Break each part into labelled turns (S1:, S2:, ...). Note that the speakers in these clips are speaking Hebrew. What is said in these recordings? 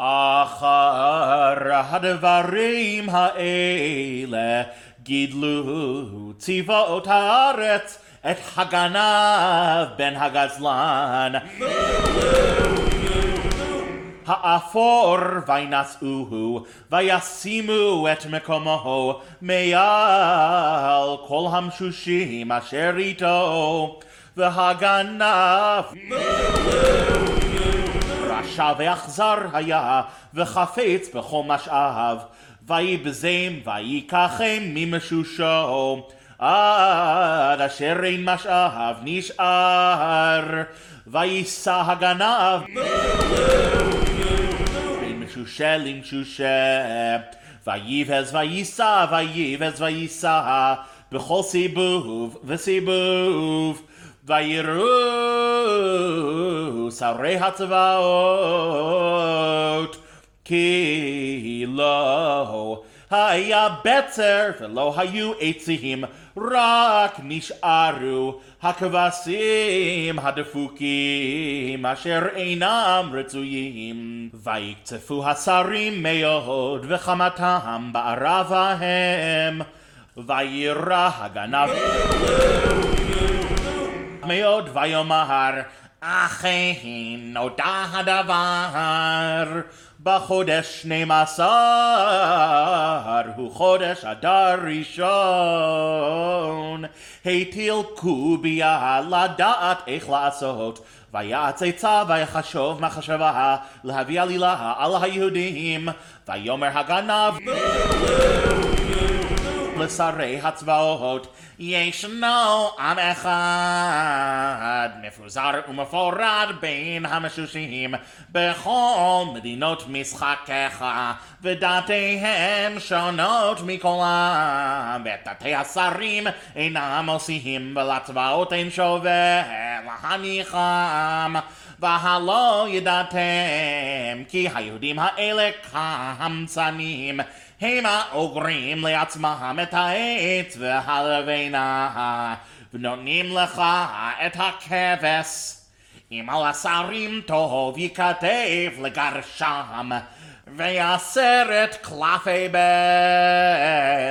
S1: אחר הדברים האלה גידלו צבאות הארץ את הגנב בן הגזלן. האפור וינשאוהו וישימו את מקומו מעל כל המשושים אשר איתו והגנב רשע ואכזר היה וחפץ בכל משאב. ויבזם ויקחם ממשושו עד אשר אין משאב נשאר. ויישא הגנב משושה למשושה ויבז ויישא ויבז ויישא בכל סיבוב וסיבוב. ויראו שרי הצבאות כי לא היה בצר ולא היו עצים רק נשארו הכבשים הדפוקים אשר אינם רצויים. ויקצפו השרים מאוד וחמתם בערבה הם וירא הגנב. מאוד ויאמר אכן נודע הדבר. בחודש שנים עשר הוא חודש אדר ראשון. הטיל קוביה לדעת איך לעשות ויעץ עצה ויחשוב מחשבה להביא עלילה על היהודים ויאמר הגנב לשרי הצבאות ישנו עם אחד מפוזר ומפורד בין המשושים בכל מדינות משחקיך ודעתיהם שונות מכולם ודעתי השרים אינם עושים ולצבאות אין שווה להניחם והלא ידעתם כי היהודים האלה קמצנים המה אוגרים לעצמם את העץ והלבנה ונותנים לך את הכבש. אם על השרים טוב ייכתב לגרשם ועשרת קלפי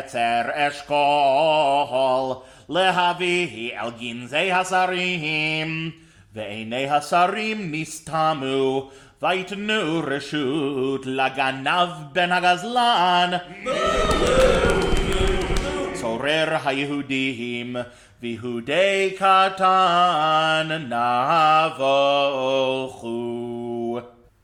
S1: בצר אשכול להביא אל גנזי השרים ועיני השרים נסתמו ויתנו רשות לגנב בן הגזלן. צורר היהודים ויהודי קטן נבוכו